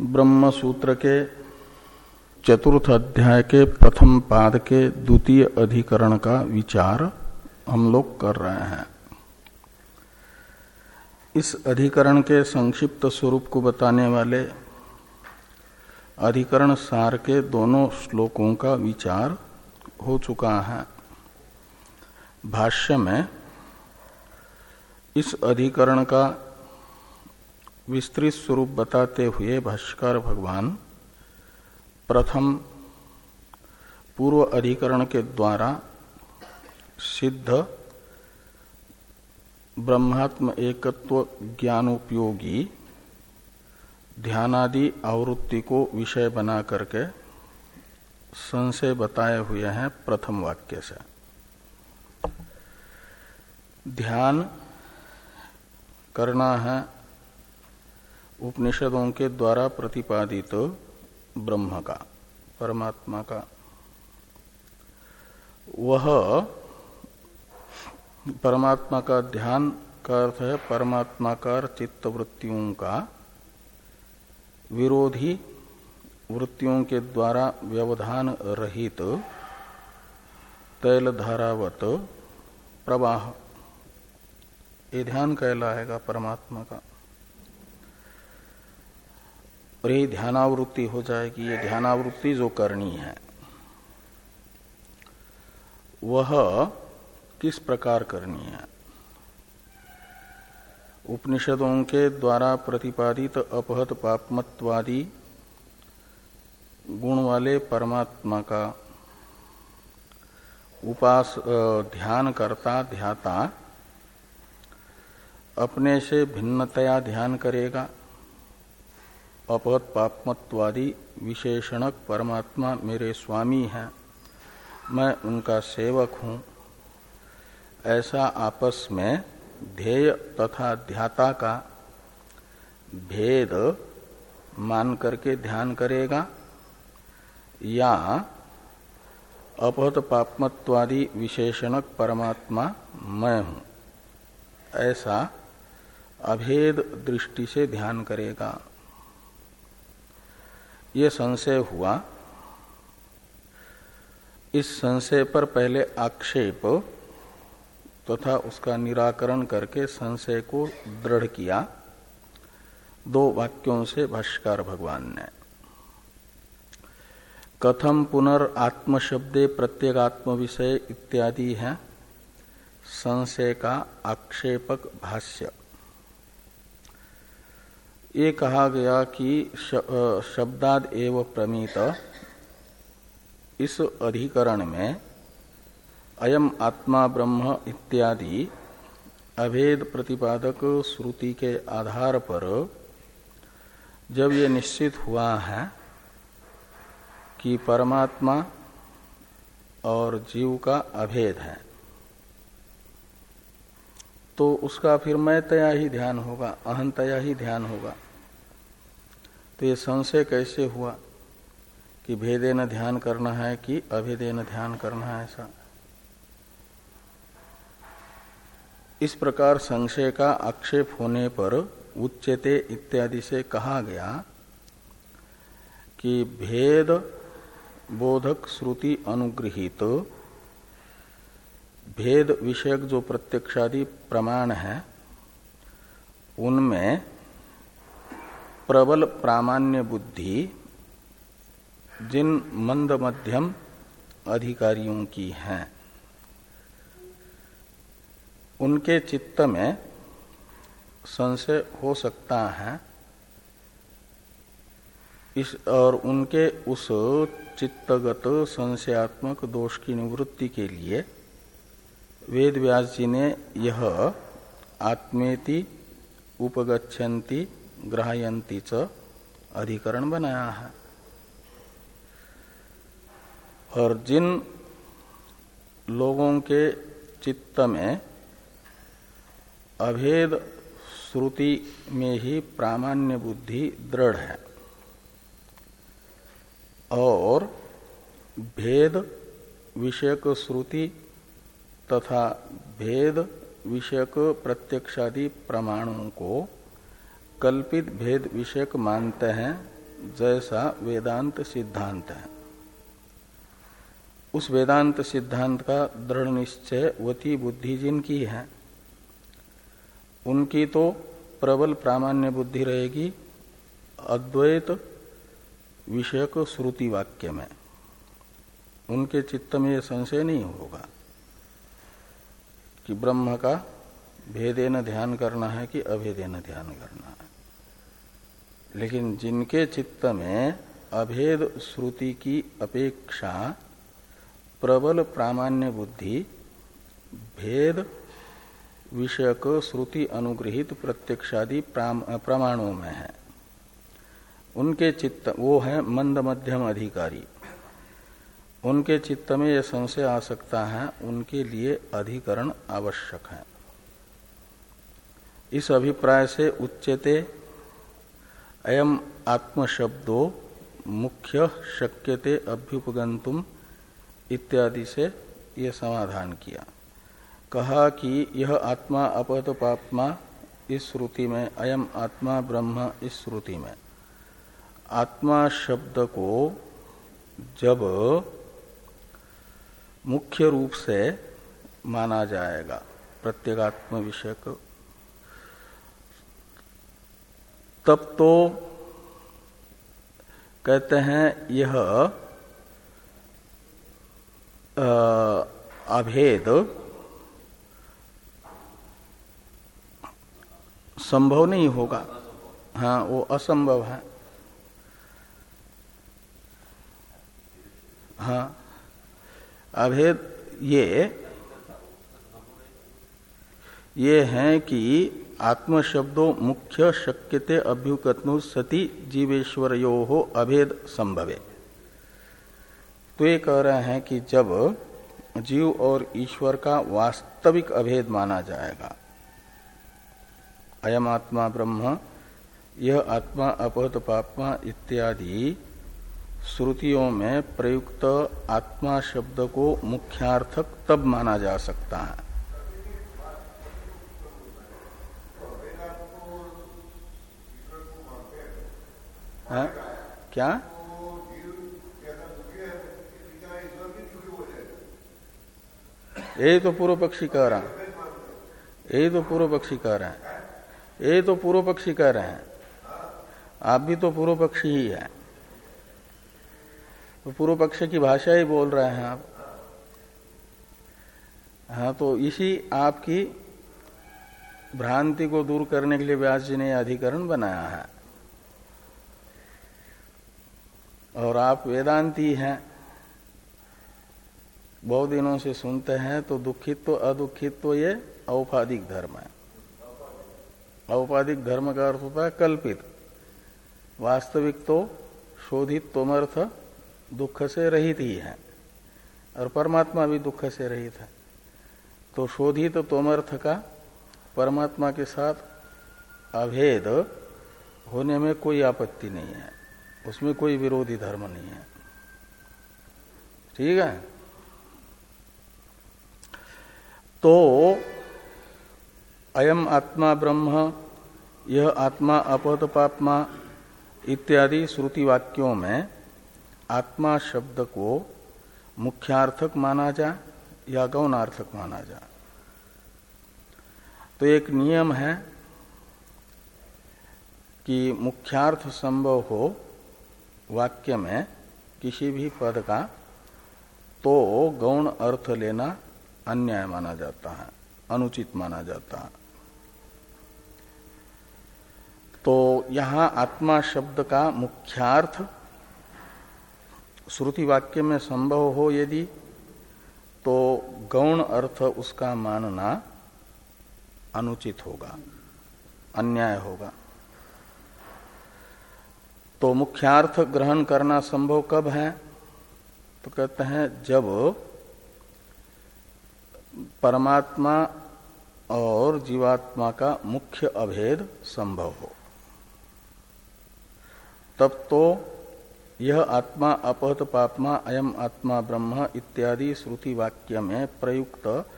ब्रह्म सूत्र के चतुर्थ अध्याय के प्रथम पाद के द्वितीय अधिकरण का विचार हम लोग कर रहे हैं। इस अधिकरण के संक्षिप्त स्वरूप को बताने वाले अधिकरण सार के दोनों श्लोकों का विचार हो चुका है। भाष्य में इस अधिकरण का विस्तृत स्वरूप बताते हुए भाष्कर भगवान प्रथम पूर्व अधिकरण के द्वारा सिद्ध ब्रह्मात्म एकत्व ज्ञानोपयोगी ध्यानादि आवृत्ति को विषय बना करके संशय बताए हुए हैं प्रथम वाक्य से। ध्यान करना है उपनिषदों के द्वारा प्रतिपादित ब्रह्म का, परमात्मा का। वह परमात्मा का ध्यान का अर्थ है परमात्माकार चित्त वृत्तियों का विरोधी वृत्तियों के द्वारा व्यवधान रहित तैल धारावत प्रवाह। ये ध्यान कहलाएगा परमात्मा का। और ये ध्यानावृत्ति हो जाएगी, ये ध्यानावृत्ति जो करनी है, वह किस प्रकार करनी है? उपनिषदों के द्वारा प्रतिपादित अपहत पापमत्वादी गुण वाले परमात्मा का उपास ध्यान करता, ध्याता, अपने से भिन्नतया ध्यान करेगा। अपहत पापमत्वादी विशेषणक परमात्मा मेरे स्वामी हैं। मैं उनका सेवक हूँ। ऐसा आपस में ध्येय तथा ध्याता का भेद मान करके ध्यान करेगा या अपहत पापमत्वादी विशेषणक परमात्मा मैं हूँ। ऐसा अभेद दृष्टि से ध्यान करेगा। ये संशय हुआ। इस संशय पर पहले आक्षेप तथा तो उसका निराकरण करके संशय को दृढ़ किया। दो वाक्यों से भाष्कर भगवान ने। कथम पुनर् शब्दे प्रत्येगात्म विषय इत्यादि है। संशय का आक्षेपक भाष्य। ये कहा गया कि शब्दाद एव प्रमीत इस अधिकरण में अयम आत्मा ब्रह्म इत्यादि अभेद प्रतिपादक श्रुति के आधार पर जब ये निश्चित हुआ है कि परमात्मा और जीव का अभेद है तो उसका फिर मैं तया ही ध्यान होगा, अहंतया ही ध्यान होगा। तो ये संशय कैसे हुआ कि भेदे न ध्यान करना है कि अभेदे न ध्यान करना है ऐसा? इस प्रकार संशय का आक्षेप होने पर उच्चते इत्यादि से कहा गया कि भेद बोधक श्रुति अनुग्रहित भेद विषयक जो प्रत्यक्षादि प्रमाण है, उनमें प्रबल प्रामाण्य बुद्धि जिन मंद मध्यम अधिकारियों की है। उनके चित्त में संशय हो सकता है। इस और उनके उस चित्तगत संशयात्मक दोष की निवृत्ति के लिए वेद व्यास जी ने यह आत्मेति उपगछन्ति ग्रहयंती च अधिकरण बनाया है और जिन लोगों के चित्त में अभेद श्रुति में ही प्रामाण्य बुद्धि दृढ़ है और भेद विषयक श्रुति तथा भेद विषयक प्रत्यक्षादि प्रमाणों को कल्पित भेद विषयक मानते हैं, जैसा वेदांत सिद्धांत है। उस वेदांत सिद्धांत का दृढ़ निश्चय वती बुद्धि जिनकी है, उनकी तो प्रबल प्रामाण्य बुद्धि रहेगी अद्वैत विषयक श्रुति वाक्य में। उनके चित्त में यह संशय नहीं होगा। कि ब्रह्म का भेदेन ध्यान करना है कि अभेदेन ध्यान करना है। लेकिन जिनके चित्त में अभेद श्रुति की अपेक्षा प्रबल प्रामाण्य बुद्धि, भेद विषयक श्रुति अनुग्रहित प्रत्यक्षादि प्रमाणों में है। उनके चित्त, वो है मंद मध्यम अधिकारी। उनके चित्त में यह संशय आ सकता है, उनके लिए अधिकरण आवश्यक है। इस अभिप्राय से उच्चते अयम आत्मशब्दो मुख्य शक्यते अभ्युपगंतुम इत्यादि से यह समाधान किया। कहा कि यह आत्मा अपत पात्मा इस श्रुति में, अयम आत्मा ब्रह्म इस श्रुति में। आत्मा शब्द को जब मुख्य रूप से माना जाएगा। प्रत्येगात्म विषय को। तब तो कहते हैं यह अभेद संभव नहीं होगा। हाँ वो असंभव है। हाँ। अभेद ये ये है कि आत्म शब्दों मुख्य शक्यते अभ्युकत्नु सती जीवेश्वर यो हो अभेद संभवे। तो ये कह रहे हैं कि जब जीव और ईश्वर का वास्तविक अभेद माना जाएगा अयम आत्मा ब्रह्म, यह आत्मा, अपहत पापमा इत्यादि श्रुतियों में प्रयुक्त आत्मा शब्द को मुख्यार्थक तब माना जा सकता है। हा? क्या? यही तो पूर्व पक्षी कह रहा यही तो पूर्व पक्षी कह रहे हैं। यही तो पूर्व पक्षी कह रहे हैं। आप भी तो पूर्व पक्षी ही है। तो पूर्व पक्ष की भाषा ही बोल रहे हैं आप। हाँ तो इसी आपकी भ्रांति को दूर करने के लिए व्यास जी ने अधिकरण बनाया है। और आप वेदांती हैं, बहुत दिनों से सुनते हैं तो दुखित तो अदुखित तो ये औपाधिक धर्म है। औपाधिक धर्म का अर्थ होता है कल्पित। वास्तविक तो शोधित तोमर्थ दुख से रहित ही है, और परमात्मा भी दुख से रहित है। तो शोधित तो तोमर्थ का परमात्मा के साथ अभेद होने में कोई आपत्ति नहीं है, उसमें कोई विरोधी धर्म नहीं है। ठीक है? तो अयम आत्मा ब्रह्म, यह आत्मा, अपहत पात्मा इत्यादि श्रुति वाक्यों में आत्मा शब्द को मुख्यार्थक माना जाए या गौणार्थक माना जाए तो एक नियम है कि मुख्यार्थ संभव हो वाक्य में किसी भी पद का तो गौण अर्थ लेना अन्याय माना जाता है, अनुचित माना जाता है। तो यहाँ आत्मा शब्द का मुख्यार्थ श्रुति वाक्य में संभव हो यदि तो गौण अर्थ उसका मानना अनुचित होगा, अन्याय होगा। तो मुख्यार्थ ग्रहण करना संभव कब है? तो कहते हैं जब परमात्मा और जीवात्मा का मुख्य अभेद संभव हो। तब तो यह आत्मा अपहत पापमा अयम आत्मा ब्रह्म इत्यादि श्रुति वाक्य में प्रयुक्त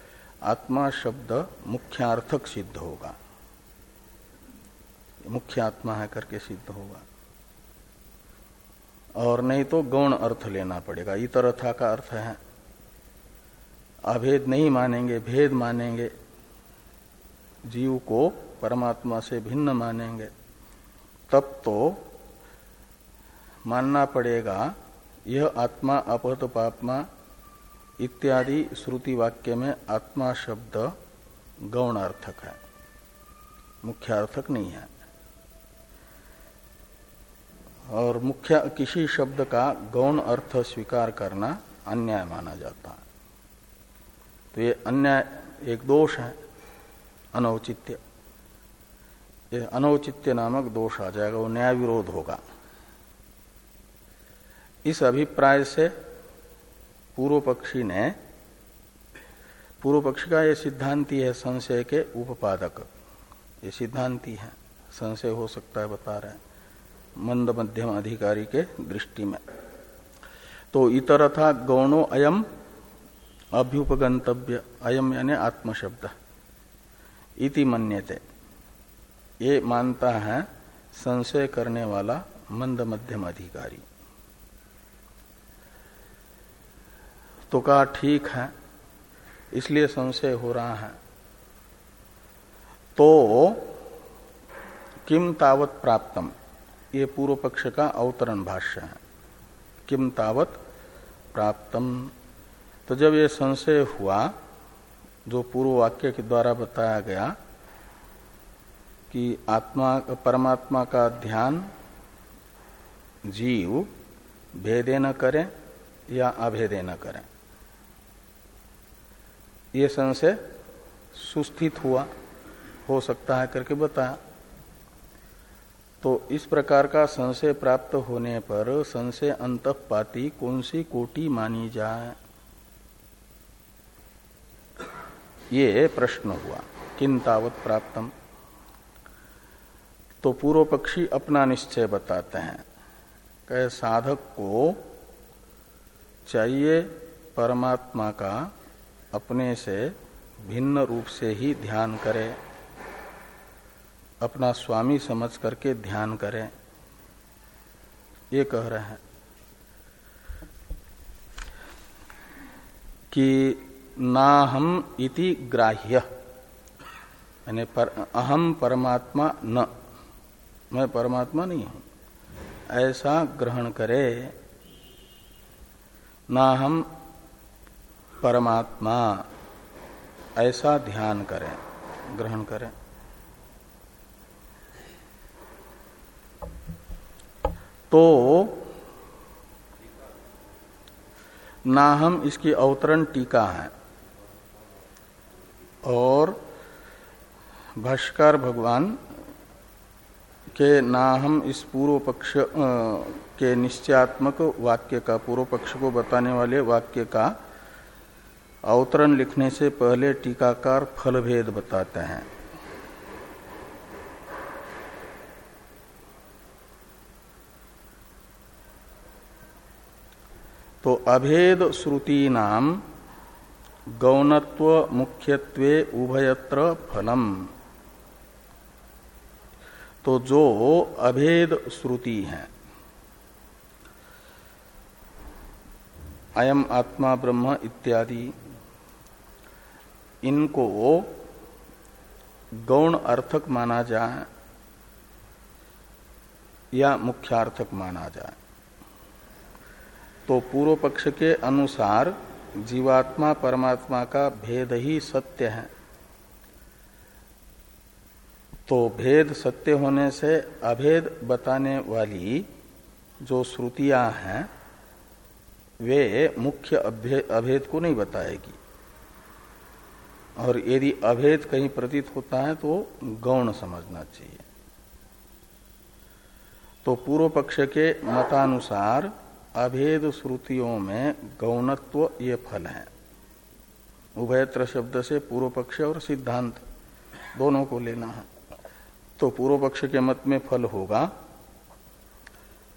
आत्मा शब्द मुख्यार्थक सिद्ध होगा। मुख्य आत्मा है करके सिद्ध होगा। और नहीं तो गौण अर्थ लेना पड़ेगा। इतरथा का अर्थ है। अभेद नहीं मानेंगे, भेद मानेंगे। जीव को परमात्मा से भिन्न मानेंगे। तब तो मानना पड़ेगा, यह आत्मा अपहत पापमा, इत्यादि श्रुति वाक्य में आत्मा शब्द गौणार्थक है। मुख्यार्थक नहीं है। और मुख्य किसी शब्द का गौण अर्थ स्वीकार करना अन्याय माना जाता है। तो ये अन्याय एक दोष है, अनौचित्य। ये अनौचित्य नामक दोष आ जाएगा, वो न्याय विरोध होगा। इस अभिप्राय से पूर्व पक्षी ने पूर्व पक्षी का ये सिद्धांति है संशय के उपपादक। ये सिद्धांति है, संशय हो सकता है बता रहे हैं, मंद मध्यम अधिकारी के दृष्टि में। तो इतर था गौणो अयम अभ्युपगंतव्य, अयम यानी आत्मशब्द, इति मन्यते। ये मानता है संशय करने वाला मंद मध्यम अधिकारी। तो कहा, ठीक है, इसलिए संशय हो रहा है। तो किम तावत प्राप्तम, ये पूर्व पक्ष का अवतरण भाष्य है। किम तावत प्राप्तम। तो जब ये संशय हुआ, जो पूर्व वाक्य के द्वारा बताया गया कि आत्मा, परमात्मा का ध्यान जीव भेदे न करें या अभेदे न करें ये संशय सुस्थित हुआ, हो सकता है करके बताया तो इस प्रकार का संशय प्राप्त होने पर संशय अंतपाती कौन सी कोटि मानी जाए? ये प्रश्न हुआ, किन तावत प्राप्तम? तो पूर्व पक्षी अपना निश्चय बताते हैं। कह साधक को चाहिए परमात्मा का अपने से भिन्न रूप से ही ध्यान करे। अपना स्वामी समझ करके ध्यान करें। ये कह रहे हैं कि ना हम इति ग्राह्य। यानी पर, अहम परमात्मा न। मैं परमात्मा नहीं हूँ। ऐसा ग्रहण करे। ना हम परमात्मा, ऐसा ध्यान करें, ग्रहण करें। तो ना हम इसकी अवतरण टीका है, और भाष्कर भगवान के ना हम इस पूर्व पक्ष के निश्चयात्मक वाक्य का, पूर्व पक्ष को बताने वाले वाक्य का अवतरण लिखने से पहले टीकाकार फल भेद बताते हैं। तो अभेद श्रुति नाम, गौणत्व मुख्यत्वे उभयत्र फलम। तो जो अभेद श्रुति है, अयम आत्मा ब्रह्म इत्यादि इनको गौण अर्थक माना जाए या मुख्यार्थक माना जाए। तो पूर्व पक्ष के अनुसार जीवात्मा परमात्मा का भेद ही सत्य है। तो भेद सत्य होने से अभेद बताने वाली जो श्रुतियाँ हैं, वे मुख्य अभेद को नहीं बताएगी। और यदि अभेद कहीं प्रतीत होता है तो गौण समझना चाहिए। तो पूर्व पक्ष के मतानुसार अभेद श्रुतियों में गौणत्व ये फल है। उभयत्र शब्द से पूर्व पक्ष और सिद्धांत दोनों को लेना है। तो पूर्व पक्ष के मत में फल होगा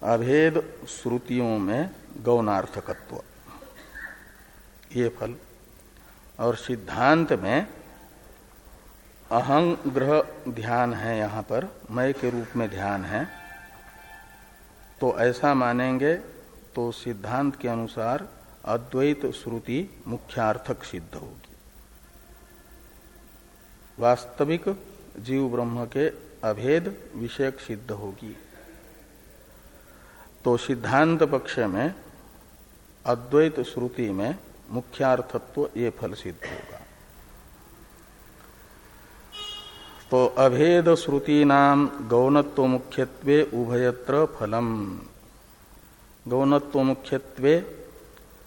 अभेद श्रुतियों में गौणार्थकत्व। ये फल और सिद्धांत में अहंग ग्रह ध्यान है यहाँ पर, मय के रूप में ध्यान है। तो ऐसा मानेंगे तो सिद्धांत के अनुसार अद्वैत श्रुति मुख्यार्थक सिद्ध होगी। वास्तविक जीव ब्रह्म के अभेद विषयक सिद्ध होगी। तो सिद्धांत पक्ष में अद्वैत श्रुति में मुख्यार्थत्व ये फल सिद्ध होगा। तो अभेद श्रुति नाम गौणत्व मुख्यत्व उभयत्र फलम। गौणत्व मुख्यत्व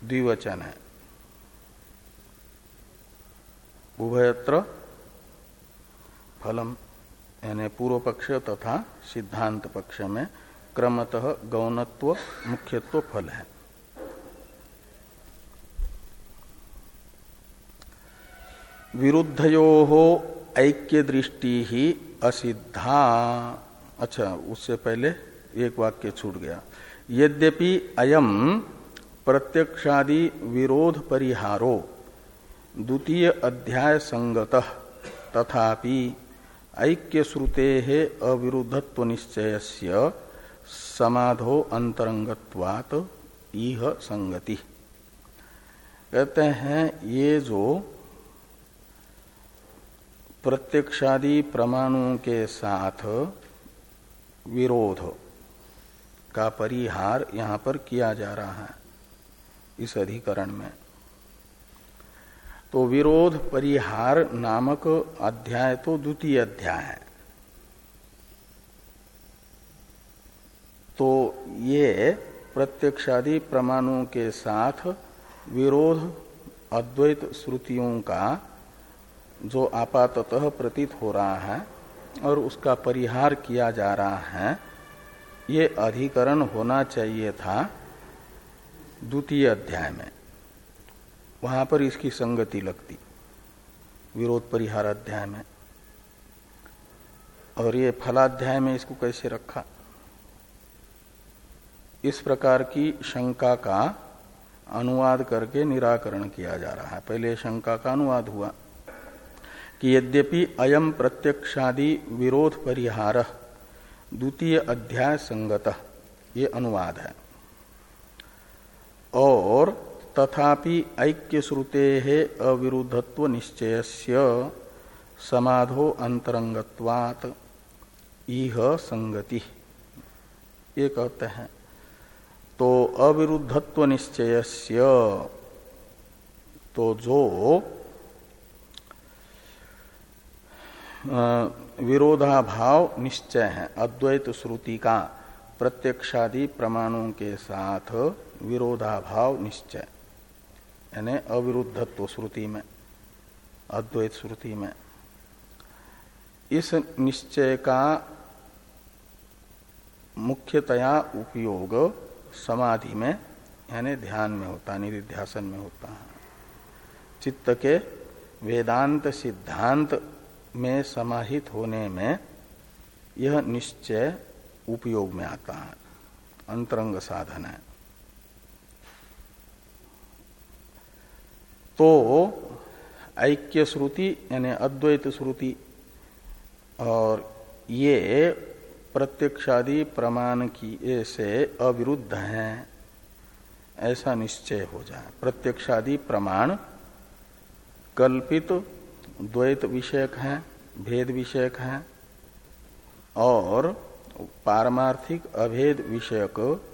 द्विवचन है। उभयत्र फलम, यानी पूर्व पक्ष तथा सिद्धांत पक्ष में क्रमतः गौणत्व मुख्यत्व फल है। विरुद्धयो हो ऐक्य दृष्टि ही असिद्धा। अच्छा उससे पहले एक वाक्य छूट गया। यद्यपि अयम प्रत्यक्षादि विरोध परिहारो, द्वितीय अध्याय संगत, तथापि ऐक्य श्रुते अविरुद्धत्व निश्चय समाधो अंतरंगत्वात इह संगति। कहते हैं, ये जो प्रत्यक्षादि प्रमाणों के साथ विरोध का परिहार यहाँ पर किया जा रहा है, इस अधिकरण में। तो विरोध परिहार नामक अध्याय तो द्वितीय अध्याय है। तो ये प्रत्यक्षादि प्रमाणों के साथ विरोध अद्वैत श्रुतियों का जो आपाततः प्रतीत हो रहा है और उसका परिहार किया जा रहा है, ये अधिकरण होना चाहिए था द्वितीय अध्याय में। वहाँ पर इसकी संगति लगती, विरोध परिहार अध्याय में। और ये फलाध्याय में इसको कैसे रखा? इस प्रकार की शंका का अनुवाद करके निराकरण किया जा रहा है। पहले शंका का अनुवाद हुआ। कि यद्यपि अयम प्रत्यक्षादि विरोध परिहार द्वितीय अध्याय संगत, ये अनुवाद है। और तथापि ऐक्य श्रुते है अविरुद्धत्व निश्चय समाधो अंतरंगत्वात इह संगति। ये कहते हैं तो अविरुद्धत्व निश्चय तो जो विरोधाभाव निश्चय। है अद्वैत श्रुति का प्रत्यक्षादि प्रमाणों के साथ विरोधाभाव निश्चय। यानी अविरुद्धत्व श्रुति में, अद्वैत श्रुति में। इस निश्चय का मुख्यतया उपयोग समाधि में, यानी ध्यान में होता है निधिध्यासन में होता है। चित्त के वेदांत सिद्धांत में समाहित होने में यह निश्चय उपयोग में आता है। अंतरंग साधन है। तो ऐक्य श्रुति यानी अद्वैत श्रुति और ये प्रत्यक्षादि प्रमाण की से अविरुद्ध हैं। ऐसा निश्चय हो जाए। प्रत्यक्षादि प्रमाण कल्पित द्वैत विषयक हैं, भेद विषयक हैं, और पारमार्थिक अभेद विषयक,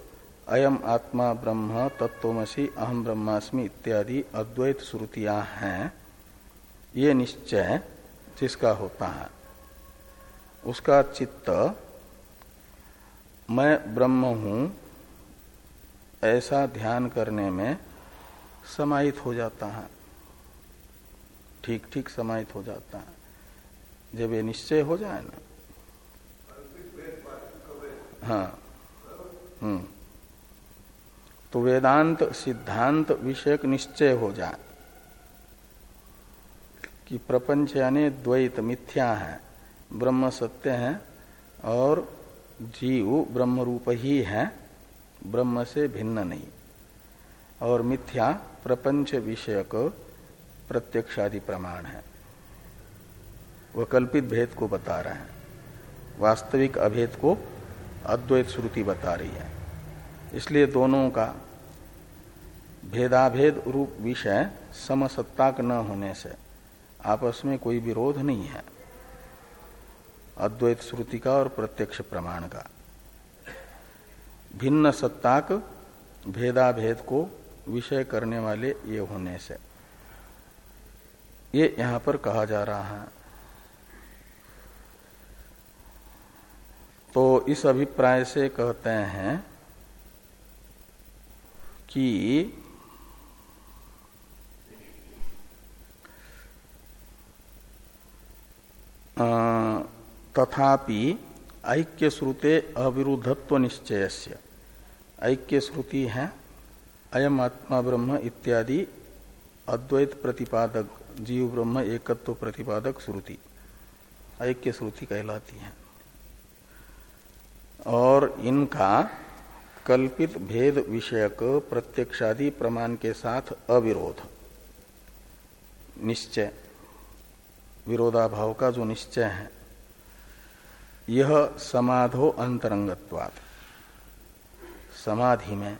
अयम आत्मा ब्रह्म तत्वमसी अहम ब्रह्मास्मि इत्यादि अद्वैत श्रुतियाँ हैं। ये निश्चय जिसका होता है। उसका चित्त, मैं ब्रह्म हूँ, ऐसा ध्यान करने में समाहित हो जाता है। ठीक ठीक समाहित हो जाता है। जब ये निश्चय हो जाए ना। हाँ। हम्म। तो वेदांत, सिद्धांत विषयक निश्चय हो जाए। कि प्रपंच यानी द्वैत मिथ्या है, ब्रह्म सत्य है, और जीव ब्रह्म रूप ही है, ब्रह्म से भिन्न नहीं। और मिथ्या प्रपंच विषयक प्रत्यक्षादि प्रमाण है। वह कल्पित भेद को बता रहे हैं। वास्तविक अभेद को अद्वैत श्रुति बता रही है। इसलिए दोनों का भेदाभेद रूप विषय समसत्ताक न होने से आपस में कोई विरोध नहीं है। अद्वैत श्रुति का और प्रत्यक्ष प्रमाण का। भिन्न सत्ताक भेदाभेद को विषय करने वाले ये होने से ये यहाँ पर कहा जा रहा है। तो इस अभिप्राय से कहते हैं कि तथापि ऐक्य श्रुते अविरुद्धत्व निश्चय से ऐक्य श्रुति है अयम आत्मा ब्रह्म इत्यादि अद्वैत प्रतिपादक जीव ब्रह्म एकत्व प्रतिपादक श्रुति, ऐक्य श्रुति कहलाती है। और इनका कल्पित भेद विषयक प्रत्यक्षादि प्रमाण के साथ अविरोध, निश्चय, विरोधाभाव का जो निश्चय है, यह समाधो अंतरंगत्वात्। समाधि में,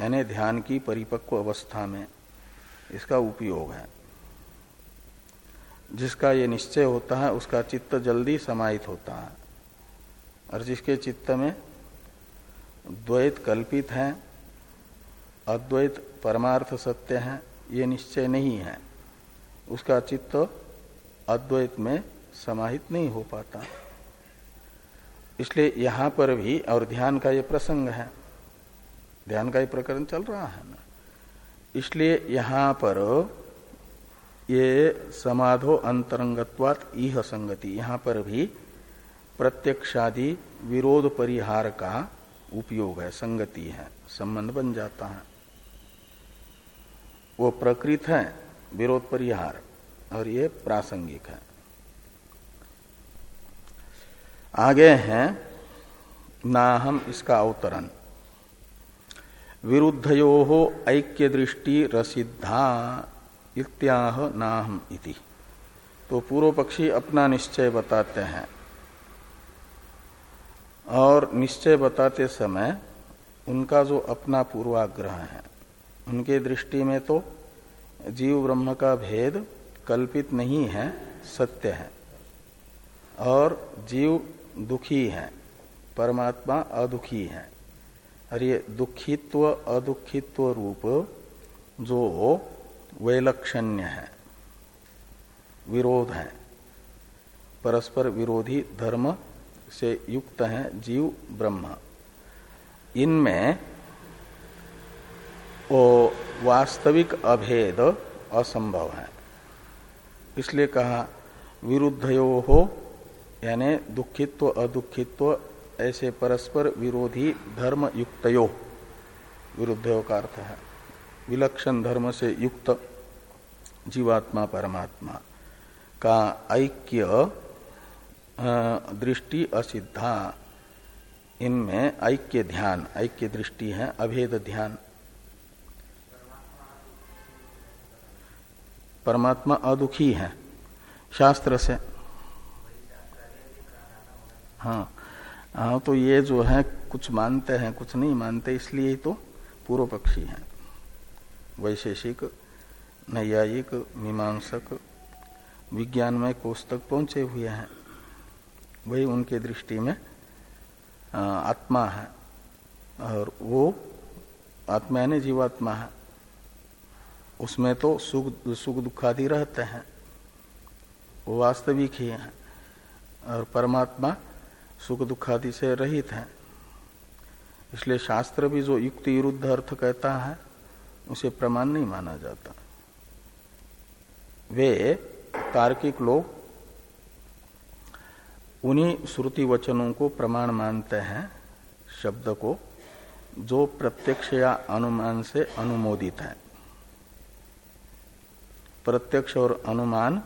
यानी ध्यान की परिपक्व अवस्था में इसका उपयोग है। जिसका ये निश्चय होता है, उसका चित्त जल्दी समाहित होता है। और जिसके चित्त में द्वैत कल्पित है, अद्वैत परमार्थ सत्य है, ये निश्चय नहीं है। उसका चित्त अद्वैत में समाहित नहीं हो पाता। इसलिए यहाँ पर भी और ध्यान का ये प्रसंग है। ध्यान का ये प्रकरण चल रहा है ना। इसलिए यहाँ पर ये समाधो अंतरंगत्वात इह संगति। यहाँ पर भी प्रत्यक्षादि विरोध परिहार का उपयोग है, संगति है, संबंध बन जाता है। वो प्रकृत है, विरोध परिहार, और ये प्रासंगिक है। आगे हैं ना हम इसका अवतरण। विरुद्धयो ऐक्य दृष्टि रसिद्धा इत्याह नाहम इति। तो पूर्व पक्षी अपना निश्चय बताते हैं। और निश्चय बताते समय उनका जो अपना पूर्वाग्रह है, उनके दृष्टि में तो जीव ब्रह्म का भेद कल्पित नहीं है, सत्य है। और जीव दुखी है, परमात्मा अदुखी है। और ये दुखित्व, अदुखित्व रूप जो वैलक्षण्य है, विरोध है। परस्पर विरोधी धर्म से युक्त है जीव, ब्रह्म। इनमें वो वास्तविक अभेद असंभव है। इसलिए कहा, विरुद्धयो हो यानी दुखित्व, अदुखित्व, ऐसे परस्पर विरोधी धर्म युक्तयो विरुद्धयो का अर्थ है। विलक्षण धर्म से युक्त जीवात्मा परमात्मा का ऐक्य दृष्टि असिद्धा। इनमें ऐक्य ध्यान, ऐक्य दृष्टि है, अभेद ध्यान। परमात्मा अदुखी है, शास्त्र से। हाँ हाँ तो ये जो है, कुछ मानते हैं, कुछ नहीं मानते, इसलिए तो पूर्व पक्षी हैं। वैशेषिक, नैयायिक, मीमांसक विज्ञान में कोष तक पहुँचे हुए हैं। वही उनके दृष्टि में आत्मा है। और वो आत्मा यानी जीवात्मा है। उसमें तो सुख सुख दुखादि रहते हैं। वो वास्तविक ही है। और परमात्मा सुख दुखादि से रहित है। इसलिए शास्त्र भी जो युक्ति विरुद्ध अर्थ कहता है उसे प्रमाण नहीं माना जाता। वे तार्किक लोग, उन्हीं श्रुति वचनों को प्रमाण मानते हैं, शब्द को, जो प्रत्यक्ष या अनुमान से अनुमोदित है। प्रत्यक्ष और अनुमान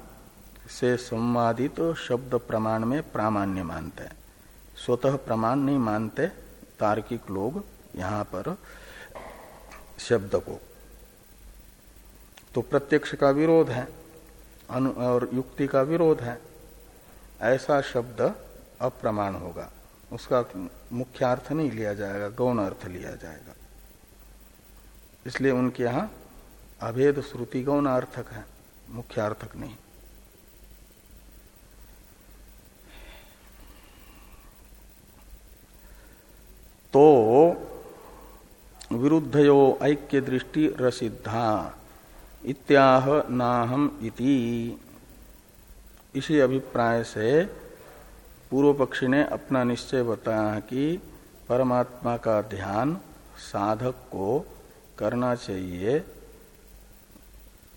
से संवादित तो शब्द प्रमाण में प्रामाण्य मानते हैं। स्वतः प्रमाण नहीं मानते तार्किक लोग यहाँ पर। शब्द को। तो प्रत्यक्ष का विरोध है, अनु और युक्ति का विरोध है, ऐसा शब्द अप्रमाण होगा। उसका मुख्य अर्थ नहीं लिया जाएगा, गौण अर्थ लिया जाएगा। इसलिए उनके यहाँ अभेद श्रुति गौण अर्थक है मुख्य अर्थक नहीं। तो विरुद्धयो ऐक्य दृष्टि रसिद्धा। इत्याह नाहम इति। इसी अभिप्राय से पूर्व पक्षी ने अपना निश्चय बताया कि परमात्मा का ध्यान साधक को करना चाहिए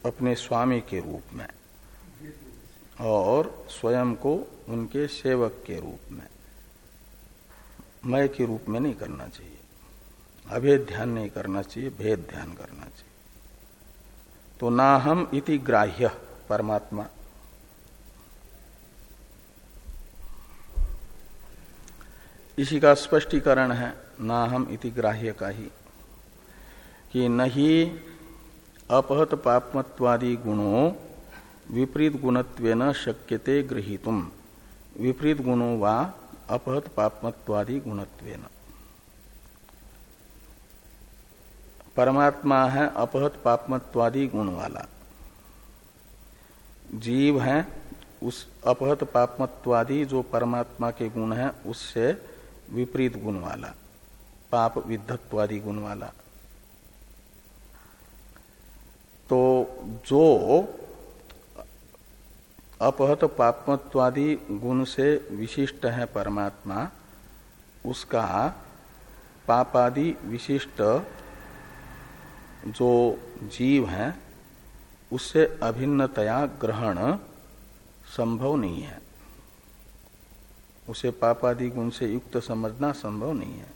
अपने स्वामी के रूप में और स्वयं को उनके सेवक के रूप में, मय के रूप में नहीं करना चाहिए। अभेद ध्यान नहीं करना चाहिए, भेद ध्यान करना चाहिए। तो ना हम इति ग्राह्य परमात्मा। इसी का स्पष्टीकरण है ना हम इति ग्राह्य का ही, कि नहीं अपहत पापमत्वादि गुणों विपरीत गुणत्वेन शक्यते गृहीतुम। विपरीत गुणों वा अपहत पापमत्वादि गुणत्वेन। परमात्मा है अपहत पापमत्वादि गुण वाला। जीव है, उस अपहत पापमत्वादि जो परमात्मा के गुण है, उससे विपरीत गुण वाला, पाप विद्धत्वादि गुण वाला। तो जो अपहत पापमत्वादि गुण से विशिष्ट है परमात्मा, उसका पापादि विशिष्ट जो जीव है, उससे अभिन्नतया ग्रहण संभव नहीं है। उसे पापादि गुण से युक्त समझना संभव नहीं है।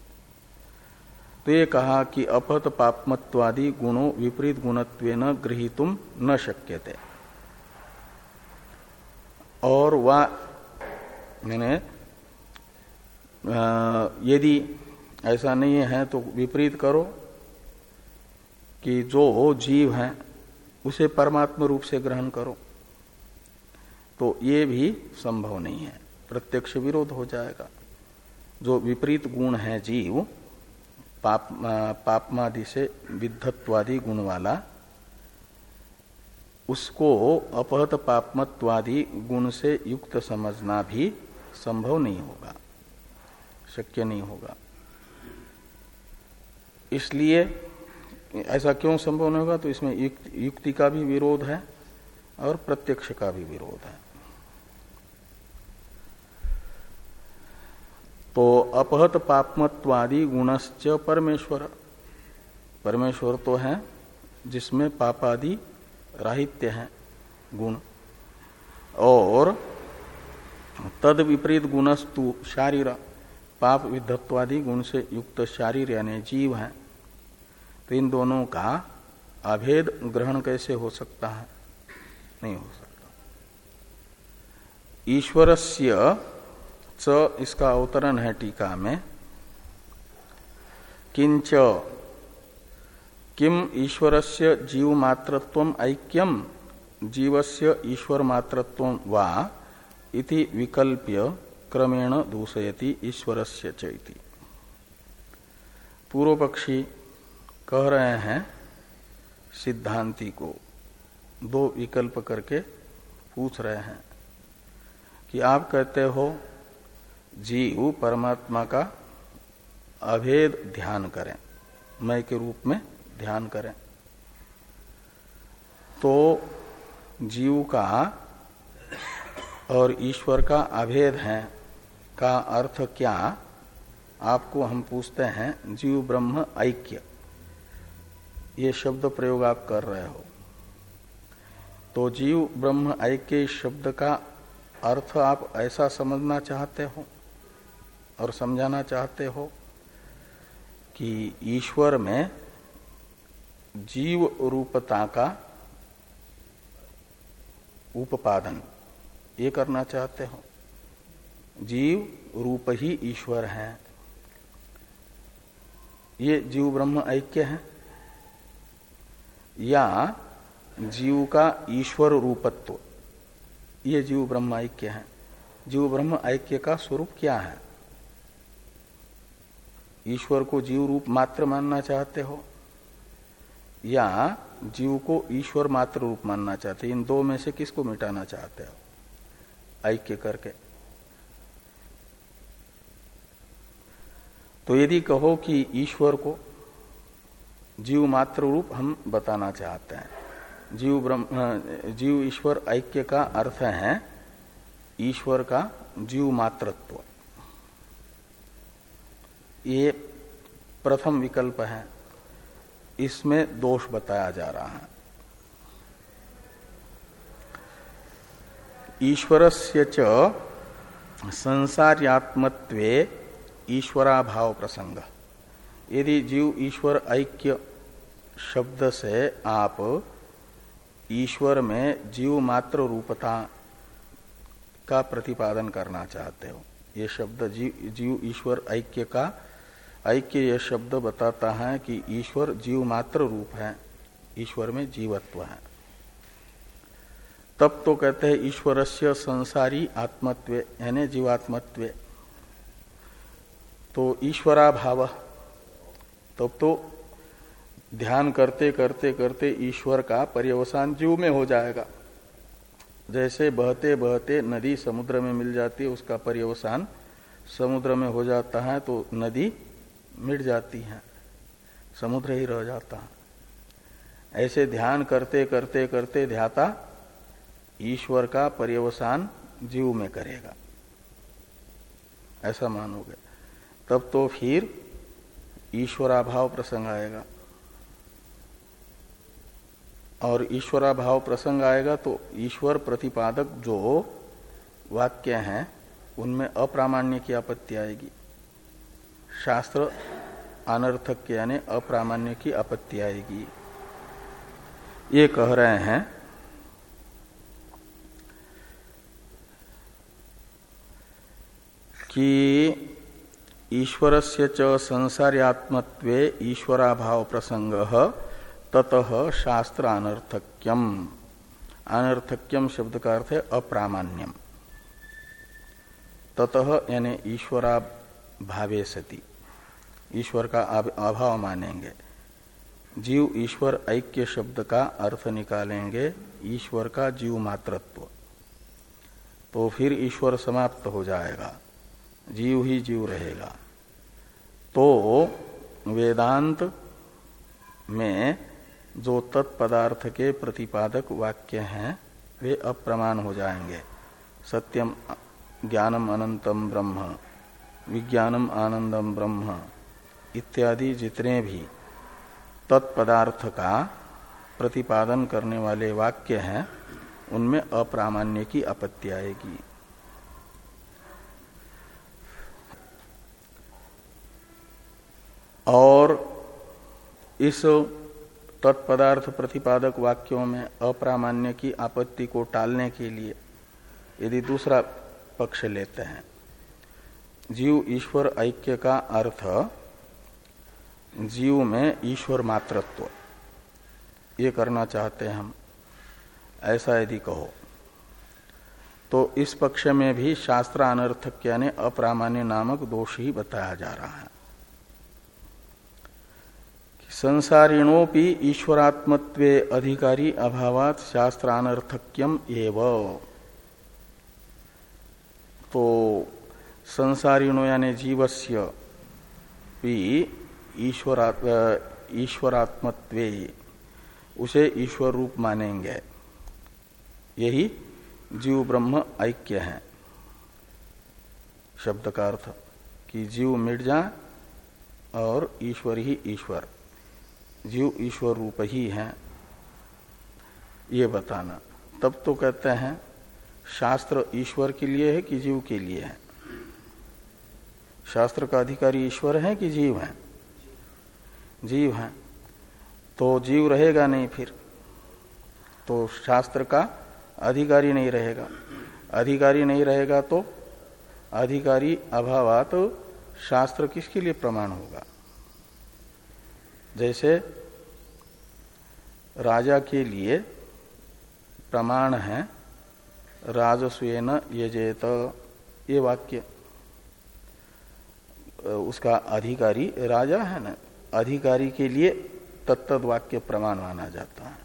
तो ये कहा कि अपहत पापमत्वादि गुणों विपरीत गुणत्व न गृहितुम न शक्यते। और वह मैंने यदि ऐसा नहीं है तो विपरीत करो कि जो जीव है, उसे परमात्मा रूप से ग्रहण करो। तो ये भी संभव नहीं है। प्रत्यक्ष विरोध हो जाएगा। जो विपरीत गुण है जीव, पाप पापमादि से विद्धत्वादि गुण वाला, उसको अपहत पापमत्वादि गुण से युक्त समझना भी संभव नहीं होगा। शक्य नहीं होगा। इसलिए ऐसा क्यों संभव नहीं होगा? तो इसमें युक्ति का भी विरोध है और प्रत्यक्ष का भी विरोध है। तो अपहत पापमत्वादि गुणश्च परमेश्वर। परमेश्वर तो है, जिसमें पापादि राहित्य है, गुण। और तद विपरीत गुणस्तु शारीर, पाप विधत्वादि गुण से युक्त शारीर यानी जीव है। तो इन दोनों का अभेद ग्रहण कैसे हो सकता है? नहीं हो सकता। ईश्वरस्य च इसका अवतरण है टीका में। किंच किम ईश्वरस्य जीव मात्रत्व ऐक्यम, जीवस्य ईश्वर मात्रत्व वा इति विकल्प्य क्रमेण दूषयति ईश्वरस्य चैति पूर्व पक्षी कह रहे हैं सिद्धांति को। दो विकल्प करके पूछ रहे हैं कि आप कहते हो, जीव परमात्मा का अभेद ध्यान करें, मय के रूप में ध्यान करें। तो जीव का और ईश्वर का अभेद है, का अर्थ क्या? आपको हम पूछते हैं, जीव ब्रह्म ऐक्य। ये शब्द प्रयोग आप कर रहे हो। तो जीव ब्रह्म ऐक्य शब्द का अर्थ आप ऐसा समझना चाहते हो और समझाना चाहते हो कि ईश्वर में जीव रूपता का उपादन ये करना चाहते हो। जीव रूप ही ईश्वर है। ये जीव ब्रह्म ऐक्य है। या जीव का ईश्वर रूपत्व। ये जीव ब्रह्म ऐक्य है। जीव ब्रह्म ऐक्य का स्वरूप क्या है? ईश्वर को जीव रूप मात्र मानना चाहते हो? या जीव को ईश्वर मात्र रूप मानना चाहते इन दो में से किसको मिटाना चाहते हो? ऐक्य करके। तो यदि कहो कि ईश्वर को जीव मात्र रूप हम बताना चाहते हैं। जीव ब्रह्म जीव ईश्वर ऐक्य का अर्थ है ईश्वर का जीव मातृत्व ये प्रथम विकल्प है। इसमें दोष बताया जा रहा है। ईश्वर से संसार्यात्मत्वे ईश्वराभाव प्रसंग। यदि जीव ईश्वर ऐक्य शब्द से आप ईश्वर में जीव मात्र रूपता का प्रतिपादन करना चाहते हो, ये शब्द जीव जीव ईश्वर ऐक्य का, ऐक्य यह शब्द बताता है कि ईश्वर जीव मात्र रूप है, ईश्वर में जीवत्व है। तब तो कहते हैं ईश्वर से संसारी आत्मत्व, यानी जीवात्मत्व। तो ईश्वरा भाव तब तो ध्यान करते करते करते ईश्वर का पर्यवसान जीव में हो जाएगा। जैसे बहते बहते नदी समुद्र में मिल जाती है, उसका पर्यवसान समुद्र में हो जाता है तो नदी मिट जाती है, समुद्र ही रह जाता है। ऐसे ध्यान करते करते करते ध्याता ईश्वर का पर्यवसान जीव में करेगा। ऐसा मानोगे। तब तो फिर ईश्वराभाव प्रसंग आएगा। और ईश्वराभाव प्रसंग आएगा तो ईश्वर प्रतिपादक जो वाक्य हैं, उनमें अप्रामाण्य की आपत्ति आएगी। शास्त्र अनर्थक यानी अप्रामाण्य की आपत्ति आएगी। ये कह रहे हैं, कि ईश्वर से च संसार्यात्मत्वे ईश्वराभाव प्रसंग ततः शास्त्र अनर्थक्यम अनर्थक्यम शब्द का अर्थ है अप्रामाण्यम। ततः यानी ईश्वरा भावे सती। ईश्वर का अभाव मानेंगे। जीव ईश्वर ऐक्य शब्द का अर्थ निकालेंगे ईश्वर का जीव मातृत्व तो फिर ईश्वर समाप्त हो जाएगा। जीव ही जीव रहेगा। तो वेदांत में जो तत्पदार्थ के प्रतिपादक वाक्य हैं, वे अप्रमाण हो जाएँगे। सत्यम ज्ञानम अनंतम ब्रह्म, विज्ञानम आनंदम ब्रह्म इत्यादि जितने भी तत्पदार्थ का प्रतिपादन करने वाले वाक्य हैं, उनमें अप्रामाण्य की आपत्ति आएगी। और इस तत्पदार्थ प्रतिपादक वाक्यों में अप्रामाण्य की आपत्ति को टालने के लिए यदि दूसरा पक्ष लेते हैं। जीव ईश्वर ऐक्य का अर्थ, जीव में ईश्वर मातृत्व। ये करना चाहते हैं हम। ऐसा यदि कहो तो इस पक्ष में भी शास्त्र अनर्थक यानी अप्रामाण्य नामक दोष ही बताया जा रहा है। संसारिणोपि ईश्वरात्मत्वे अधिकारी अभावात शास्त्रानर्थक्यम एव। तो संसारिणो यानी जीवस्य भी ईश्वरात्मत्वे उसे ईश्वर रूप मानेंगे। यही जीव ब्रह्म ऐक्य है। शब्द का अर्थ कि जीव मिट जाए और ईश्वर ही ईश्वर। जीव ईश्वर रूप ही है, ये बताना। तब तो कहते हैं, शास्त्र ईश्वर के लिए है कि जीव के लिए है? शास्त्र का अधिकारी ईश्वर है कि जीव है? जीव है। तो जीव रहेगा नहीं फिर। तो शास्त्र का अधिकारी नहीं रहेगा। अधिकारी नहीं रहेगा तो अधिकारी अभाव तो शास्त्र किसके लिए प्रमाण होगा? जैसे राजा के लिए प्रमाण है, राजस्वेन यजेत, ये वाक्य। उसका अधिकारी राजा है ना, अधिकारी के लिए तत्त वाक्य प्रमाण माना जाता है।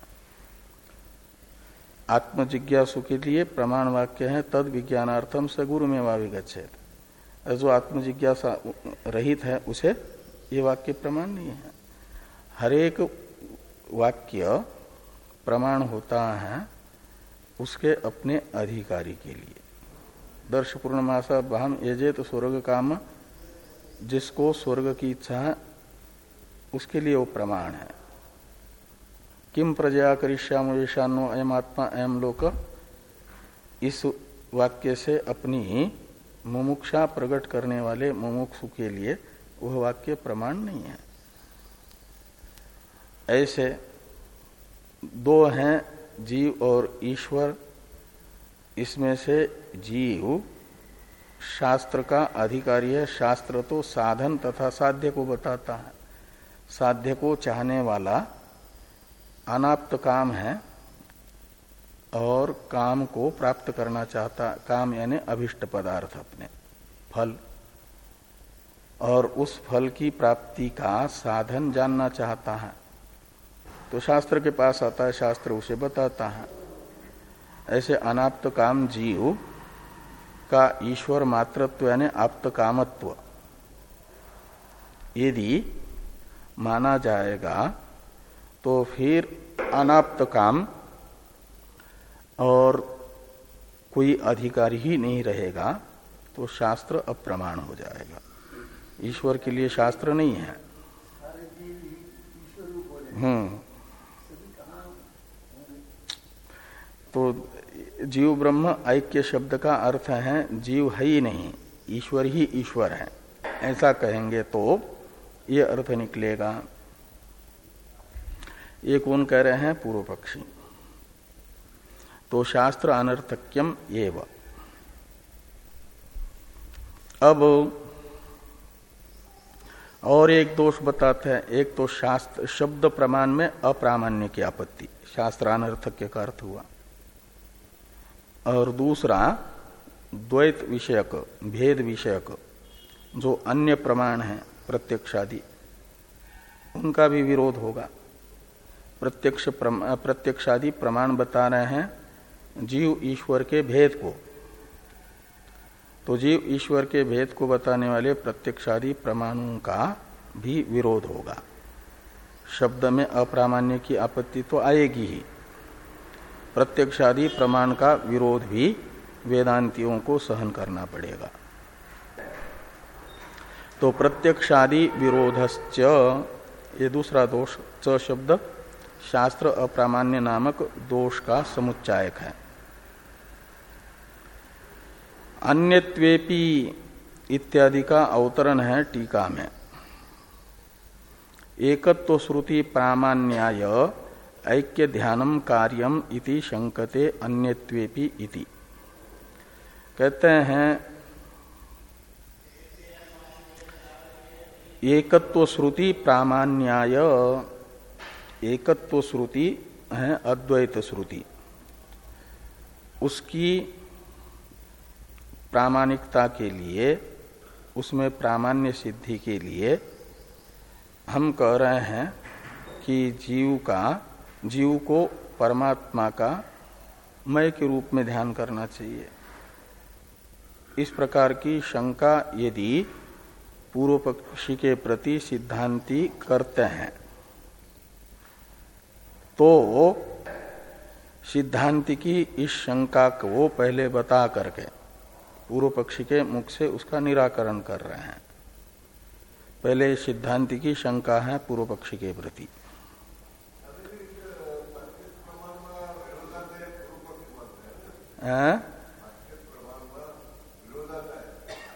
आत्म जिज्ञासु के लिए प्रमाण वाक्य है, तद विज्ञानार्थम स गुरु में वाविगछेद जो आत्म जिज्ञासा रहित है, उसे ये वाक्य प्रमाण नहीं है। हरेक वाक्य प्रमाण होता है उसके अपने अधिकारी के लिए। दर्श पूर्णमासा, बहम तो स्वर्ग काम, जिसको स्वर्ग की इच्छा है, उसके लिए वो प्रमाण है। किम प्रजया करिष्याम ईशानो अयम आत्मा, अयम लोक। इस वाक्य से अपनी मुमुक्षा प्रकट करने वाले मुमुक्षु के लिए वह वाक्य प्रमाण नहीं है। ऐसे दो हैं, जीव और ईश्वर। इसमें से जीव शास्त्र का अधिकारी है। शास्त्र तो साधन तथा साध्य को बताता है। साध्य को चाहने वाला अनाप्त काम है और काम को प्राप्त करना चाहता, काम यानी अभिष्ट पदार्थ अपने, फल। और उस फल की प्राप्ति का साधन जानना चाहता है। तो शास्त्र के पास आता है शास्त्र उसे बताता है। ऐसे अनाप्त काम जीव का ईश्वर मातृत्व यानी आप्त कामत्व। यदि माना जाएगा तो फिर अनाप्त काम और कोई अधिकार ही नहीं रहेगा तो शास्त्र अप्रमाण हो जाएगा। ईश्वर के लिए शास्त्र नहीं है। हम्म। तो जीव ब्रह्म ऐक्य शब्द का अर्थ है, जीव है ही नहीं, ईश्वर ही ईश्वर है। ऐसा कहेंगे तो ये अर्थ निकलेगा। ये कौन कह रहे हैं? पूर्व पक्षी। तो शास्त्र अनर्थक्यम एव। अब और एक दोष बताते हैं। एक तो शास्त्र, शब्द प्रमाण में अप्रामाण्य की आपत्ति। शास्त्र अनर्थक्य का अर्थ हुआ। और दूसरा द्वैत विषयक, भेद विषयक, जो अन्य प्रमाण है, प्रत्यक्षादि। उनका भी विरोध होगा। प्रत्यक्ष प्रत्यक्षादि प्रमाण बता रहे हैं जीव ईश्वर के भेद को। तो जीव ईश्वर के भेद को बताने वाले प्रत्यक्षादि प्रमाणों का भी विरोध होगा। शब्द में अप्रामाण्य की आपत्ति तो आएगी ही। प्रत्यक्षादि प्रमाण का विरोध भी वेदांतियों को सहन करना पड़ेगा। तो प्रत्यक्षादि विरोधश्च, ये दूसरा दोष, च शब्द, शास्त्र अप्रामाण्य नामक दोष का समुच्चायक है। अन्यत्वेपि इत्यादि का अवतरण है टीका में। एकत्व श्रुति प्रामाण्याय ऐक्य ध्यानम कार्यम इति शंकते अन्यत्वेपि इति। कहते हैं एकत्व श्रुति प्रामाण्याय एकत्व श्रुति है अद्वैत श्रुति उसकी प्रामाणिकता के लिए, उसमें प्रामाण्य सिद्धि के लिए हम कह रहे हैं कि जीव का जीव को परमात्मा का मय के रूप में ध्यान करना चाहिए। इस प्रकार की शंका यदि पूर्व पक्षी के प्रति सिद्धांति करते हैं तो सिद्धांति की इस शंका को पहले बता करके पूर्व पक्षी के मुख से उसका निराकरण कर रहे हैं। पहले सिद्धांति की शंका है पूर्व पक्षी के प्रति।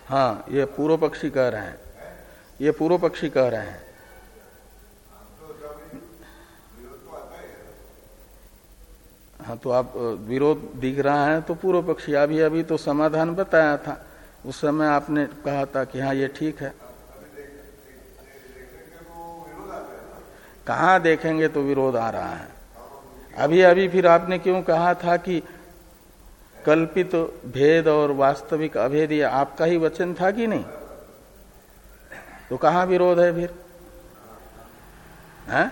हाँ? ये पूर्व पक्षी कह रहे हैं। ये पूर्व पक्षी कह रहे हैं। हाँ तो आप विरोध दिख रहा है तो पूर्व पक्षी, अभी अभी तो समाधान बताया था। उस समय आपने कहा था कि हाँ ये ठीक है। कहा देखेंगे तो विरोध आ रहा है? अभी अभी फिर आपने क्यों कहा था कि कल्पित भेद और वास्तविक अभेद, ये आपका ही वचन था कि नहीं? तो कहाँ विरोध है फिर? है?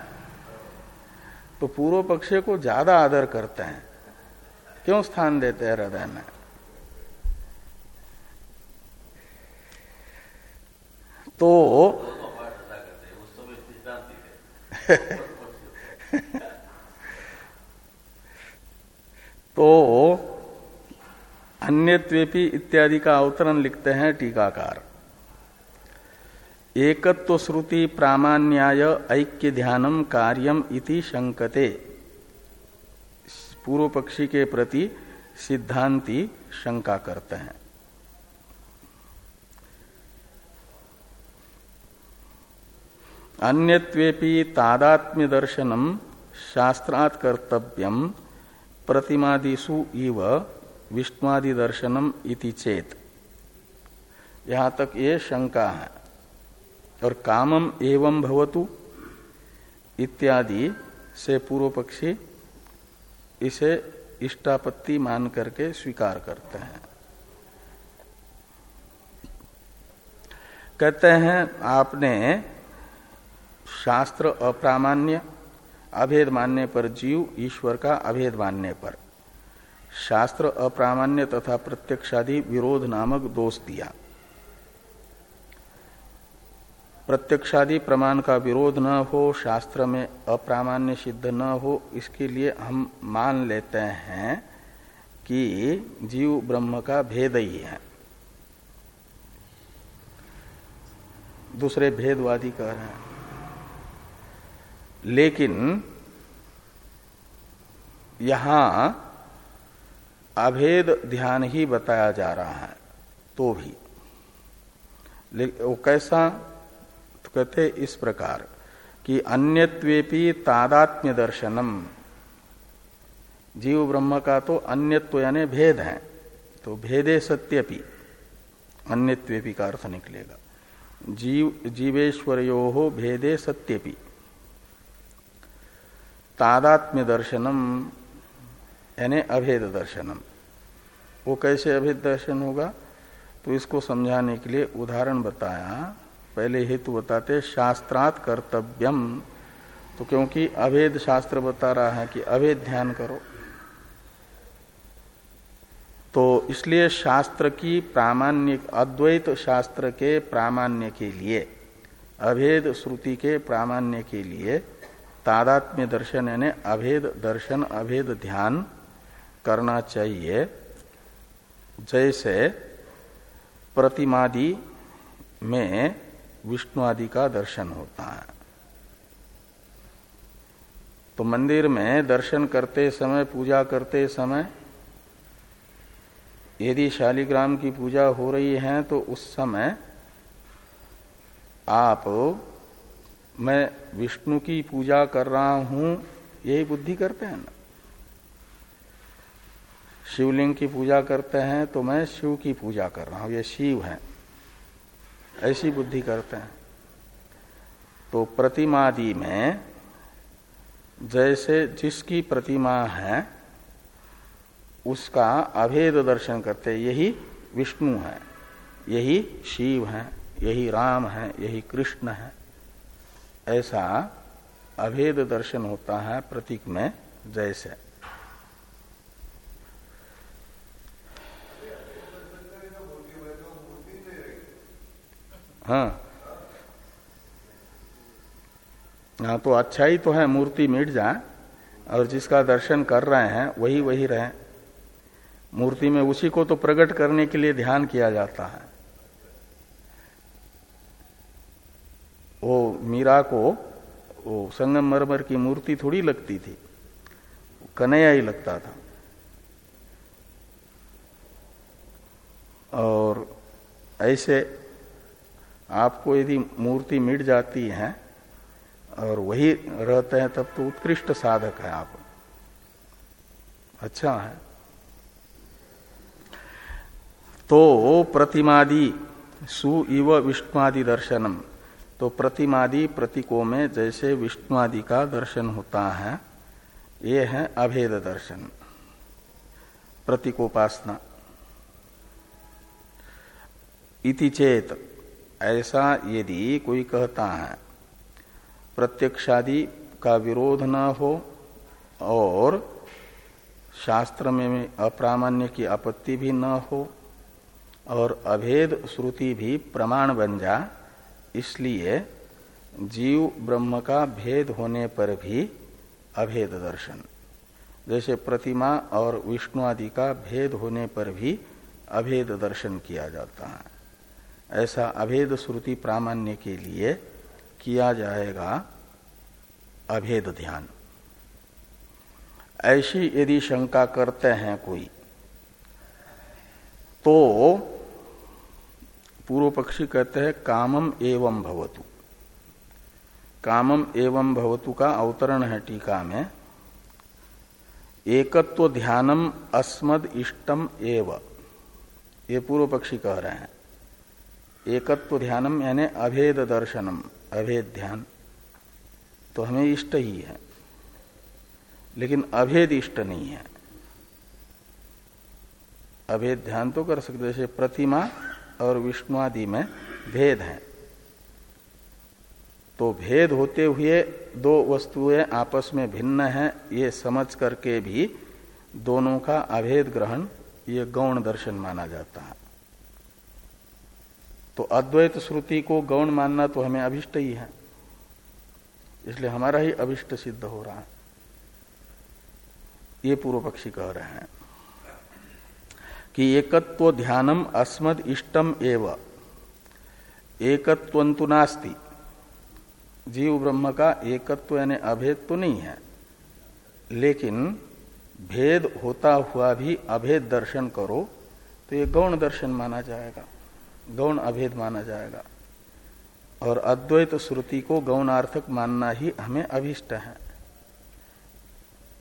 तो पूर्व पक्ष को ज़्यादा आदर करते हैं। क्यों स्थान देते हैं हृदय में? तो तो अन्यत्वेपी इत्यादि का अवतरण लिखते हैं टीकाकार। एकत्व श्रुति प्रामाण्याय ऐक्य ध्यानम कार्यम इति शंकते पूर्व पक्षी के प्रति सिद्धांति शंका करते हैं। अन्यत्वेपि तादात्म्य दर्शनम शास्त्रात् कर्तव्यम प्रतिमादिषु इव विष्णुआदि दर्शनम इति चेत। यहाँ तक ये शंका है। और कामम एवं भवतु इत्यादि से पूर्व पक्षी इसे इष्टापत्ति मान करके स्वीकार करते हैं। कहते हैं, आपने शास्त्र अप्रामाण्य, अभेद मानने पर जीव, ईश्वर का अभेद मानने पर। शास्त्र अप्रामाण्य तथा प्रत्यक्षादि विरोध नामक दोष दिया। प्रत्यक्षादि प्रमाण का विरोध न हो, शास्त्र में अप्रामाण्य सिद्ध न हो, इसके लिए हम मान लेते हैं कि जीव ब्रह्म का भेद ही है। दूसरे भेदवादी कह रहे हैं। लेकिन यहाँ अभेद ध्यान ही बताया जा रहा है तो भी। वो कैसा? तो कहते इस प्रकार कि अन्यत्वेपि तादात्म्य दर्शनम जीव ब्रह्म का तो अन्यत्व यानी भेद है तो भेदे सत्यपि, अन्यत्वेपि का अर्थ निकलेगा। जीव जीवेश्वरो हो भेदे सत्यपि। तादात्म्य दर्शनम यानी अभेद दर्शनम। वो कैसे अभेद दर्शन होगा? तो इसको समझाने के लिए उदाहरण बताया। पहले हेतु बताते, शास्त्रात कर्तव्यम। तो क्योंकि अभेद शास्त्र बता रहा है कि अभेद ध्यान करो। तो इसलिए शास्त्र की प्रामाण्य, अद्वैत शास्त्र के प्रामाण्य के लिए, अभेद श्रुति के प्रामाण्य के लिए तादात्म्य दर्शन, यानी अभेद दर्शन, अभेद ध्यान करना चाहिए। जैसे प्रतिमादि में विष्णु आदि का दर्शन होता है। तो मंदिर में दर्शन करते समय, पूजा करते समय, यदि शालिग्राम की पूजा हो रही है तो उस समय आप, मैं विष्णु की पूजा कर रहा हूँ, यही बुद्धि करते हैं ना? शिवलिंग की पूजा करते हैं तो मैं शिव की पूजा कर रहा हूँ, ये शिव है। ऐसी बुद्धि करते हैं। तो प्रतिमादि में जैसे जिसकी प्रतिमा है, उसका अभेद दर्शन करते यही विष्णु है, यही शिव है, यही राम है, यही कृष्ण है। ऐसा अभेद दर्शन होता है प्रतीक में जैसे। हाँ। हाँ तो अच्छा ही तो है, मूर्ति मिट जाए और जिसका दर्शन कर रहे हैं, वही वही रहे। मूर्ति में उसी को तो प्रकट करने के लिए ध्यान किया जाता है। वो मीरा को, वो संगम मरमर की मूर्ति थोड़ी लगती थी, कन्हैया ही लगता था। और ऐसे आपको यदि मूर्ति मिट जाती है और वही रहते हैं, तब तो उत्कृष्ट साधक है आप। अच्छा है। तो प्रतिमादि सु इव विष्णुआदि दर्शनम। तो प्रतिमादि प्रतीकों में जैसे विष्णुआदि का दर्शन होता है, ये है अभेद दर्शन। प्रतीकोपासना। इति चेत। ऐसा यदि कोई कहता है, प्रत्यक्षादि का विरोध न हो और शास्त्र में अप्रामाण्य की आपत्ति भी न हो और अभेद श्रुति भी प्रमाण बन जा, इसलिए जीव ब्रह्म का भेद होने पर भी अभेद दर्शन। जैसे प्रतिमा और विष्णु आदि का भेद होने पर भी अभेद दर्शन किया जाता है। ऐसा अभेद श्रुति प्रामाण्य के लिए किया जाएगा अभेद ध्यान। ऐसी यदि शंका करते हैं कोई तो पूर्व पक्षी कहते हैं, कामम एवं भवतु। कामम एवं भवतु का अवतरण है टीका में। एकत्व ध्यानम अस्मद इष्टम एव। ये पूर्व पक्षी कह रहे हैं। एकत्व ध्यानम यानी अभेद दर्शनम, अभेद ध्यान। तो हमें इष्ट ही है, लेकिन अभेद इष्ट नहीं है। अभेद ध्यान तो कर सकते जैसे प्रतिमा और विष्णु आदि में भेद है। तो भेद होते हुए दो वस्तुएँ आपस में भिन्न हैं, ये समझ करके भी दोनों का अभेद ग्रहण, ये गौण दर्शन माना जाता है। तो अद्वैत श्रुति को गौण मानना तो हमें अभिष्ट ही है। इसलिए हमारा ही अभिष्ट सिद्ध हो रहा है। ये पूर्व पक्षी कह रहे हैं कि एकत्व ध्यानम अस्मद इष्टम एव। एकत्वंतु नास्ति। जीव ब्रह्म का एकत्व यानी अभेद तो नहीं है। लेकिन भेद होता हुआ भी अभेद दर्शन करो तो ये गौण दर्शन माना जाएगा। गौण अभेद माना जाएगा। और अद्वैत श्रुति को गौणार्थक मानना ही हमें अभिष्ट है।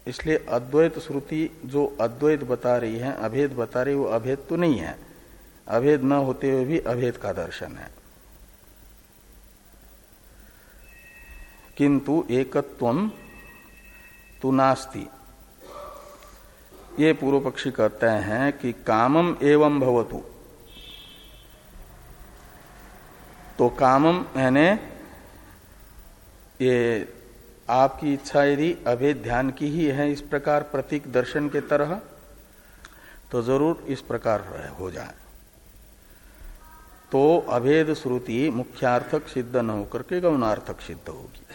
इसलिए अद्वैत श्रुति जो अद्वैत बता रही है, अभेद बता रही, वो अभेद तो नहीं है। अभेद न होते हुए भी अभेद का दर्शन है। किंतु एकत्व तु नास्ति। ये पूर्व पक्षी कहते हैं कि कामम एवं भवतु। तो कामम यानी ये आपकी इच्छा यदि अभेद ध्यान की ही है इस प्रकार प्रतीक दर्शन के तरह तो ज़रूर इस प्रकार हो जाए। तो अभेद श्रुति मुख्यार्थक सिद्ध न होकर के गौणार्थक सिद्ध होगी।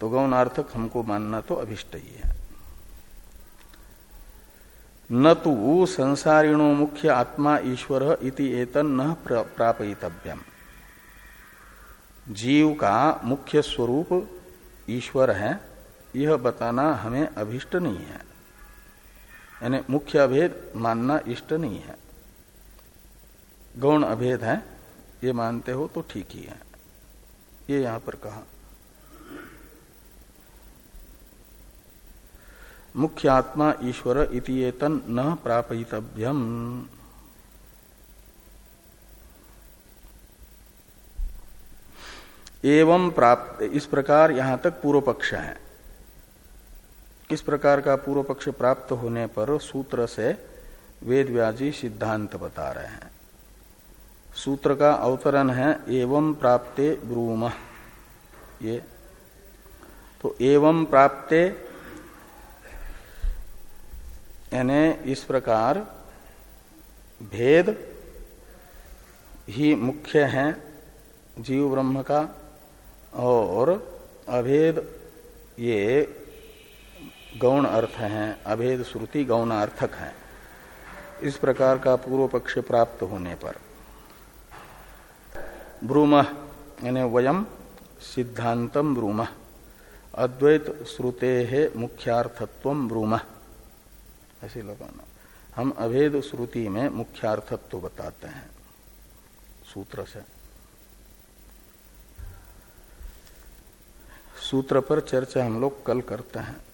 तो गौणार्थक हमको मानना तो अभिष्ट ही है। न तो संसारिणो मुख्य आत्मा ईश्वर इति एतन न प्रापितव्यम जीव का मुख्य स्वरूप ईश्वर है, यह बताना हमें अभिष्ट नहीं है। यानी मुख्य अभेद मानना इष्ट नहीं है। गौण अभेद है, ये मानते हो तो ठीक ही है। ये यहाँ पर कहा। मुख्य आत्मा ईश्वर इतिएतन न प्रापितव्यम एवं प्राप्त इस प्रकार यहाँ तक पूर्व पक्ष है। किस प्रकार का पूर्व पक्ष प्राप्त होने पर सूत्र से वेद व्याजी सिद्धांत बता रहे हैं। सूत्र का अवतरण है, एवं प्राप्ते ब्रूम। ये तो एवं प्राप्ते यानी इस प्रकार भेद ही मुख्य है जीव ब्रह्म का, और अभेद ये गौण अर्थ हैं, अभेद श्रुति गौण अर्थक है। इस प्रकार का पूर्व पक्ष प्राप्त होने पर। ब्रूम, यानी वयम, सिद्धांतम ब्रूम। अद्वैत श्रुते मुख्यार्थत्व ब्रूम। ऐसे लगाना हम अभेद श्रुति में मुख्यार्थत्व तो बताते हैं। सूत्र से। सूत्र पर चर्चा हम लोग कल करते हैं।